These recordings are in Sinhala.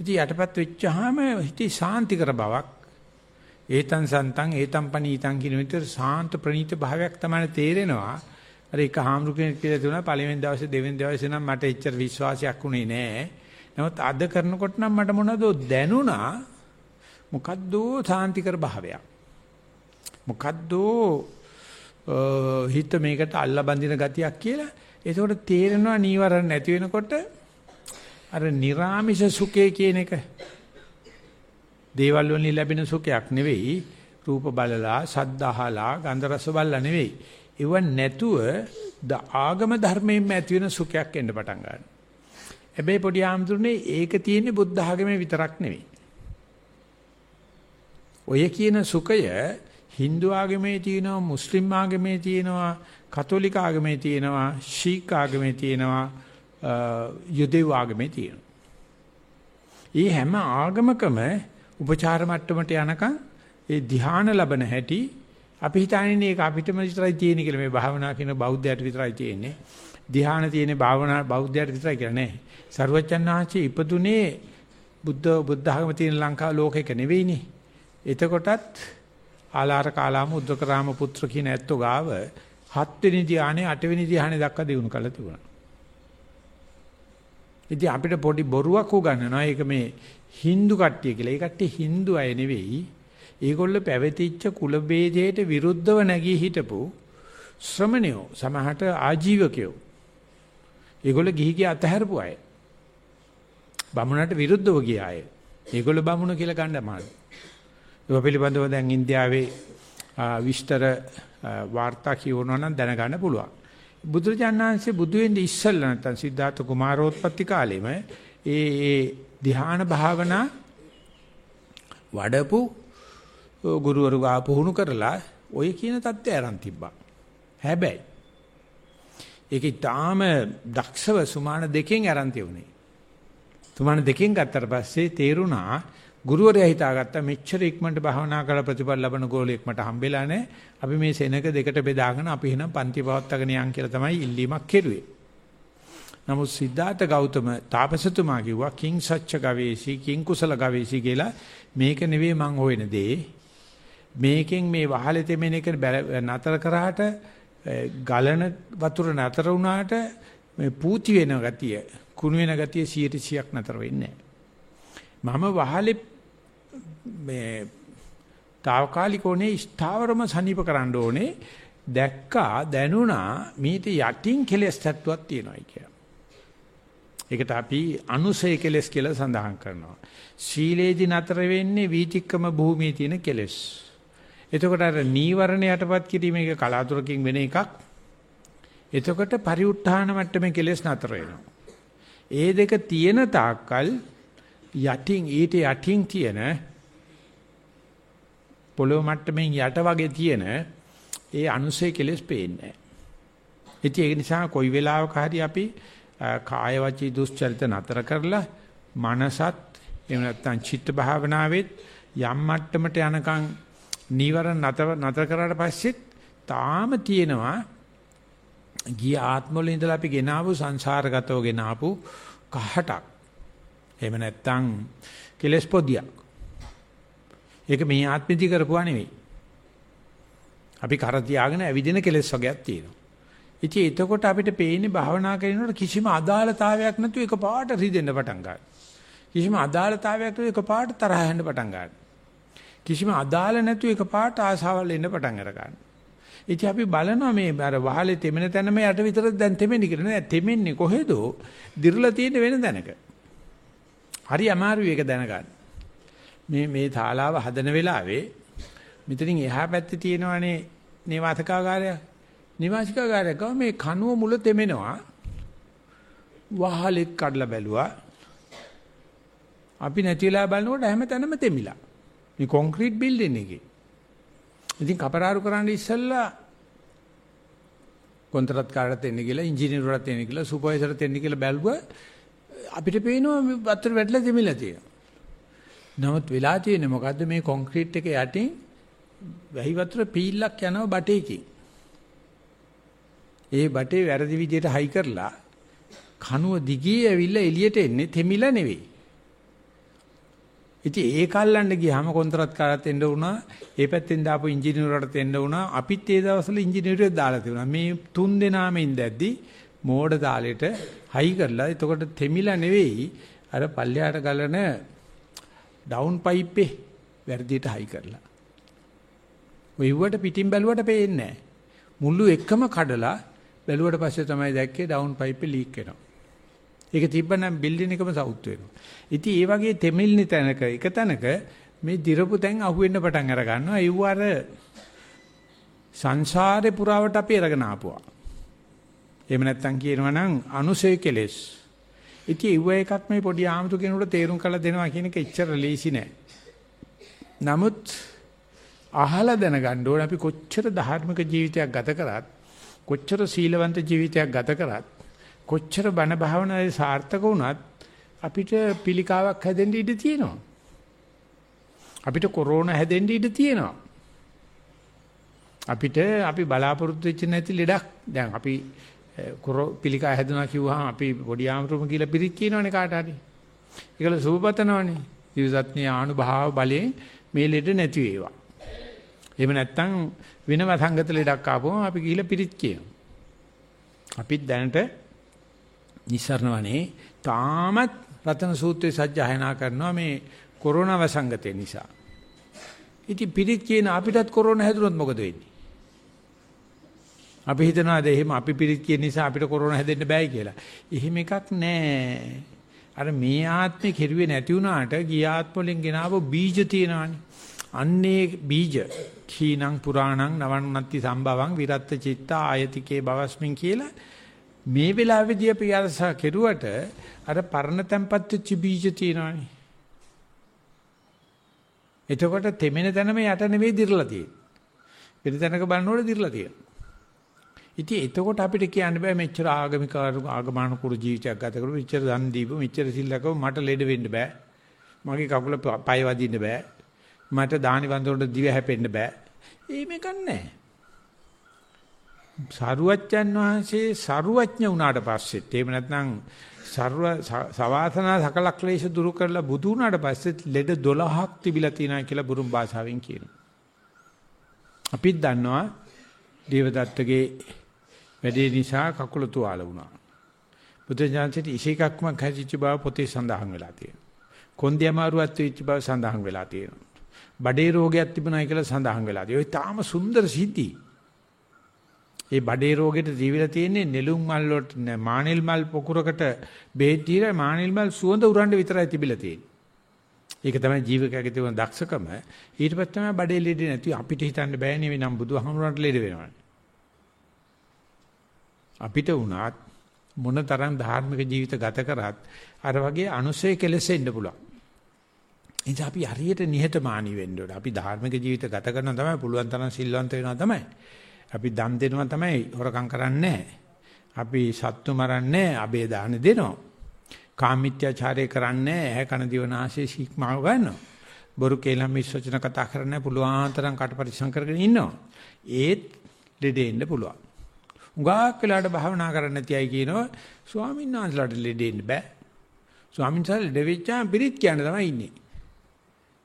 ඉතින් යටපත් වෙච්චාම හිතේ සාන්තිකර බවක් ඒතං සන්තං ඒතං පනීතං කියන විතර සාන්ත ප්‍රණීත භාවයක් තමයි තේරෙනවා. අර එක හාමුදුරු කෙනෙක් කියලා දුනා පළවෙනි දවසේ දෙවෙනි දවසේ නම් මට එච්චර විශ්වාසයක් උනේ නෑ. නමුත් අද කරනකොට නම් මට මොනවද දැනුණා මොකද්ද සාන්තිකර භාවයක්. මොකද්ද හිත මේකට අල්ලා බඳින ගතියක් කියලා. ඒකෝට තේරෙනවා නීවරණ නැති වෙනකොට අර නිර්ාමිෂ සුඛය කියන එක දේවල් වලින් ලැබෙන සුඛයක් නෙවෙයි. රූප බලලා ශබ්ද අහලා ගන්ධ රස බලලා නෙවෙයි. ඒව නැතුව ද ආගම ධර්මයෙන්ම ඇති වෙන සුඛයක් එන්න පටන් ගන්නවා. හැබැයි පොඩි ආම්තුනේ ඒක තියෙන්නේ බුද්ධ ආගමේ විතරක් නෙවෙයි. ඔය කියන සුඛය Hindu ආගමේ තියෙනවා මුස්ලිම් ආගමේ තියෙනවා කතෝලික ආගමේ තියෙනවා ශීක් ආගමේ තියෙනවා යුදෙව් ආගමේ තියෙනවා. මේ හැම ආගමකම උපචාර මට්ටමට යනකම් ඒ ධ්‍යාන ලබන හැටි අපි හිතන්නේ ඒක අපිටම විතරයි තියෙන්නේ කියලා මේ භාවනා කියන බෞද්ධයට විතරයි තියෙන්නේ. ධ්‍යාන තියෙන්නේ භාවනා බෞද්ධයට විතරයි කියලා නෑ. සරුවච්චන් ආචි ඉපදුනේ බුද්ධ බුද්ධ ආගම තියෙන ලංකාව ලෝකෙක නෙවෙයිනේ. එතකොටත් ආලාර කාලාම උද්දකරාම පුත්‍ර කියන ඇත්තෝ ගාව හත්වෙනි ධ්‍යානෙ අටවෙනි ධ්‍යානෙ දක්වා දිනු කළා තිබුණා. ඉතින් අපිට පොඩි බොරුවක් උගන්වනවා. ඒක මේ Hindu කට්ටිය කියලා. ඒ කට්ටිය Hindu අය නෙවෙයි. ඒගොල්ලෝ පැවතිච්ච කුල ભેදයට විරුද්ධව නැගී හිටපු ශ්‍රමණයෝ සමහරට ආජීවකයෝ. ඒගොල්ලෝ ගිහි ගිය අතහැරපු අය. බමුණට විරුද්ධව ගිය අය. ඒගොල්ලෝ බමුණ කියලා ගන්න අමාරුයි. ඒක පිළිබඳව දැන් ඉන්දියාවේ විස්තර වාර්තා කියවනවා නම් දැනගන්න පුළුවන්. බුදුරජාණන්සේ බුදු වෙන්නේ ඉස්සෙල්ලා නැත්නම් සිද්ධාර්ථ කුමාරෝත්පත්ති කාලෙම ඒ ඒ ධ්‍යාන භාවනා වඩපු ගුරුවරු ගා පුහුණු කරලා ඔය කියන தත්ත්වය aran තිබ්බා. හැබැයි ඒක ඊටාම දක්ෂව සුමාන දෙකෙන් aran තියුනේ. සුමාන දෙකෙන් ගත්තට පස්සේ තේරුණා ගුරුවරයා හිතාගත්තා මෙච්චර ඉක්මනට භාවනා කරලා ප්‍රතිඵල ලබන ගෝලෙක් මට හම්බෙලා නැහැ. අපි මේ සෙනක දෙකට බෙදාගෙන අපි එහෙනම් පන්ති පවත්වාගෙන යන් කියලා තමයි ඉල්ලීමක් කෙරුවේ. නමුත් සිද්ධාර්ථ ගෞතම තාපසතුමා කිව්වා කිං සච්ච ගවේෂී කිං කුසල ගවේෂී කියලා මේක නෙවෙයි මං හොයන දේ. මේකෙන් මේ වහලේ තෙමෙන එක නතර කරාට ගලන වතුර නතර වුණාට මේ පූති වෙන ගතිය කුණු වෙන ගතිය 100ක් නතර වෙන්නේ නැහැ. මම වහලේ මේ తాවකාලිකෝනේ ස්ථාවරම සනീപ කරන්න ඕනේ දැක්කා දැනුණා මේත යටින් කෙලස් තත්වයක් තියෙනවායි කිය. ඒකට අපි අනුසය කෙලස් කියලා සඳහන් කරනවා. සීලේදී නතර වෙන්නේ වීතික්කම භූමියේ තියෙන කෙලස්. එතකොට අර නීවරණ යටපත් කිරීම එක කලාතුරකින් වෙන එකක්. එතකොට පරිඋත්ථාන මට්ටමේ කෙලස් නතර වෙනවා. ඒ දෙක තියෙන තාක්කල් යටින් ඊට යටින් තියෙන පොළොව මට්ටමින් යට වගේ තියෙන ඒ අනුසය කෙලස් පේන්නේ නැහැ. ඒක නිසා කොයි වෙලාවක හරි අපි කාය වචී දුස්චරිත නතර කරලා මනසත් එහෙම නැත්නම් චිත්ත භාවනාවෙත් යම් මට්ටමට යනකම් නීවරණ නතර නතර කරාට පස්සෙත් තාම තියෙනවා ගිය ආත්මවල ඉඳලා අපි ගෙනාවු සංසාරගතව ගෙනාවු කහටක්. එහෙම නැත්නම් කෙලස් පොදියක්. ඒක මේ ආත්මෙදි කරපුවා නෙවෙයි. අපි කර තියාගෙන ඇවිදින කෙලස් වර්ගයක් තියෙනවා. ඉතින් එතකොට අපිට පේන්නේ භාවනා කරනකොට කිසිම අදාළතාවයක් නැතුව එකපාරට රිදෙන්න පටන් ගන්නවා. කිසිම අදාළතාවයක් නැතුව එකපාරට තරහ යන්න පටන් ගන්නවා. කිසිම අදාළ නැතුව එකපාරට ආසාවල් එන්න පටන් අර ගන්නවා. ඉතින් අපි බලනවා මේ අර වහලේ තෙමෙන තැනම යට විතර දැන් තෙමෙන්නේ කියලා නෑ තෙමෙන්නේ කොහෙද? දිර්ලා තියෙන වෙන තැනක. හරි අමාරුයි ඒක දැනගන්න. මේ මේ ශාලාව හදන වෙලාවේ මෙතනින් එහා පැත්තේ තියෙනවනේ නිවාසිකාගාරය. නිවාසිකාගාරය ගාව මේ කනුව මුල තෙමෙනවා. වහලෙක් කඩලා බැලුවා. අපි නැතිලා බලනකොට හැම තැනම තෙමිලා. මේ කොන්ක්‍රීට් බිල්ඩින් එකේ. ඉතින් කපරාරු කරන්න ඉස්සෙල්ලා කොන්ත්‍රාත් කාරට එන්න කියලා ඉංජිනේරුවරට එන්න කියලා සුපර්වයිසර්ට එන්න කියලා බැලුවා අපිට පේනවා වතුර වැටලා දෙමිලා තියෙනවා. නමුත් වෙලා තියෙන්නේ මොකද්ද මේ කොන්ක්‍රීට් එක යටින් වැහි වතුර පීල්ලක් යනවා බටේකින්. ඒ බටේ වැරදි විදියට හයි කරලා කනුව දිගේ ඇවිල්ලා එළියට එන්නේ තෙමිලා නෙවෙයි. ඉතින් ඒ කල්ලන්න ගියාම කොන්ත්‍රාත් කාරත් එන්න වුණා. ඒ පැත්තෙන් දාපු ඉංජිනේරුවරට එන්න වුණා. අපිත් ඒ දවස්වල ඉංජිනේරුවෙක් දාලා තිබුණා. මේ තුන් දෙනාම ඉඳද්දි මෝඩ තාලෙට හයි කරලා එතකොට තෙමිලා නෙවෙයි අර පල්ලයට ගලන ඩවුන් පයිප්පේ වැඩියට හයි කරලා. ඔයවට පිටින් බැලුවට පේන්නේ නැහැ. මුළු එකම කඩලා බැලුවට පස්සේ තමයි දැක්කේ ඩවුන් පයිප්පේ ලීක් වෙනවා. ඒක තිබ්බනම් බිල්ඩින් එකම සවුත් වෙනවා. ඉතින් ඒ වගේ තෙමිල්නි තැනක එක තැනක මේ දිරපු තැන් අහුවෙන්න පටන් අර ගන්නවා. ඒව අර සංසාරේ පුරාවට අපි අරගෙන ආපුවා. එහෙම නැත්තම් කියනවා නම් අනුසය කෙලෙස්. ඉතින් ඒව එකක් මේ පොඩි ආමතු කෙනෙකුට තේරුම් කරලා දෙනවා කියන එක එච්චර ලේසි නෑ. නමුත් අහලා දැනගන්න ඕනේ අපි කොච්චර ධාර්මික ජීවිතයක් ගත කරත් කොච්චර සීලවන්ත ජීවිතයක් ගත කරත් කොච්චර බණ භාවනාවේ සාර්ථක වුණත් අපිට පිළිකාවක් හැදෙන්න ඉඩ තියෙනවා. අපිට කොරෝනා හැදෙන්න ඉඩ තියෙනවා. අපිට අපි බලාපොරොත්තු වෙච්ච නැති ලෙඩක් දැන් අපි පිළිකා හැදුනා කිව්වහම අපි පොඩි ආමතුම කියලා පිරිත් කියනවනේ කාට හරි. ඒකල සුබපතනවනේ. දිවසත්නී ආනුභාව බලයෙන් මේ ලෙඩ නැති වේවා. එහෙම නැත්නම් වෙන වසංගත ලෙඩක් ආපුවම අපි ගිහිල්ලා පිරිත් කියනවා. අපිත් දැනට නිස්සරණවනේ තාමත් රතන සූත්‍රයේ සජ්ජායනා කරනවා මේ කොරෝනා වසංගතය නිසා. ඉතින් පිරිත් කියන අපිටත් කොරෝනා හැදුනොත් මොකද වෙන්නේ? අපි හිතනවාද එහෙම අපි පිරිත් කියන නිසා අපිට කොරෝනා හැදෙන්න බෑයි කියලා. එහෙම එකක් නෑ. අර මේ ආත්මේ කෙරුවේ නැති වුණාට ගිය ආත්මවලින් ගෙනාවු බීජ තියෙනවානේ. අන්නේ බීජ කීනං පුරාණං නවන්නත්ති සම්භවං විරත්ත චිත්ත ආයතිකේ බවස්මින් කියලා මේ වෙලාවේදී අපි අරසා කෙරුවට අර පරණ තැම්පත් වෙච්ච බීජ තියෙනවානේ. එතකොට තෙමෙන තැනම යට නෙවෙයි දිරලා තියෙන්නේ. පිට තැනක බලනකොට දිරලා තියෙනවා. ඉතින් එතකොට අපිට කියන්න බෑ මෙච්චර ආගමික ආගමනුකූල ජීවිතයක් ගත කරපු මෙච්චර දන් දීපු මෙච්චර සිල්ලකව මට ලෙඩ වෙන්න බෑ. මගේ කකුල පය වදින්න බෑ. මට දානි වන්දනට දිව හැපෙන්න බෑ. ඒ මේක නැහැ. සරුවච්චන් වහන්සේ සරුවඥ වුණාට පස්සෙත් එහෙම නැත්නම් සර්ව සවාසනා සකල ක්ලේශ දුරු කරලා බුදු වුණාට පස්සෙත් ලෙඩ 12ක් තිබිලා තියෙනවා කියලා බුරුම් භාෂාවෙන් කියනවා. අපිත් දන්නවා දේවදත්තගේ වැඩේ නිසා කකුල තුවාල වුණා. බුදුජානසිට ඉෂේකක්ම හැදිච්ච බව පොතේ සඳහන් වෙලා තියෙනවා. කොන්දේ අමාරුවක් වෙච්ච බව සඳහන් වෙලා තියෙනවා. බඩේ රෝගයක් තිබුණා කියලා සඳහන් වෙලා තියෙනවා. ඒ තාම සුන්දර සිද්ධි. ඒ බඩේ රෝගෙට ජීවිලා තියෙන්නේ නෙළුම් මල් වලට මානෙල් මල් පොකුරකට බෙහෙත් දීලා මානෙල් මල් සුවඳ උරන්න විතරයි තිබිලා තියෙන්නේ. ඒක තමයි ජීවකයාගේ තියෙන දක්ෂකම. ඊට පස්සේ තමයි බඩේ ලෙඩ නැති අපිට හිතන්න බෑනේ මේ නම් බුදුහමරන්ට ලෙඩ වෙනවා. අපිට වුණත් මොන තරම් ධාර්මික ජීවිත ගත කරත් අර වගේ අනුසය කෙලෙසෙන්න පුළුවන්. එනිසා අපි හරියට නිහතමානී වෙන්න ඕනේ. අපි ධාර්මික ජීවිත ගත කරනවා තමයි පුළුවන් තරම් සිල්වන්ත වෙනවා තමයි. අපි දන් දෙනවා තමයි හොරකම් කරන්නේ අපි සත්තු මරන්නේ අබේ දාන දෙනවා. කාමීත්‍යාචාරය කරන්නේ ඇහැ කන දිවනාසය ශීක්මාව ගන්නවා. බොරු කේලම් විශ්වචන කතා කරන්නේ පුළුවන් තරම් කට පරිසම් කරගෙන ඉන්නවා. ඒත් දෙදෙන්න පුළුවන්. උගාක් වෙලාට භාවනා කරන්න නැතියි කියනවා ස්වාමීන් වහන්සේලාට ලෙඩෙන්න බෑ. ස්වාමීන් වහන්සේ දෙවිච්චාම පිරිත් කියන්න තමයි ඉන්නේ.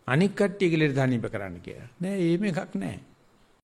අනික් කට්ටිය කියලා ධනිප කරන්න කියලා. නෑ එහෙම එකක් නෑ.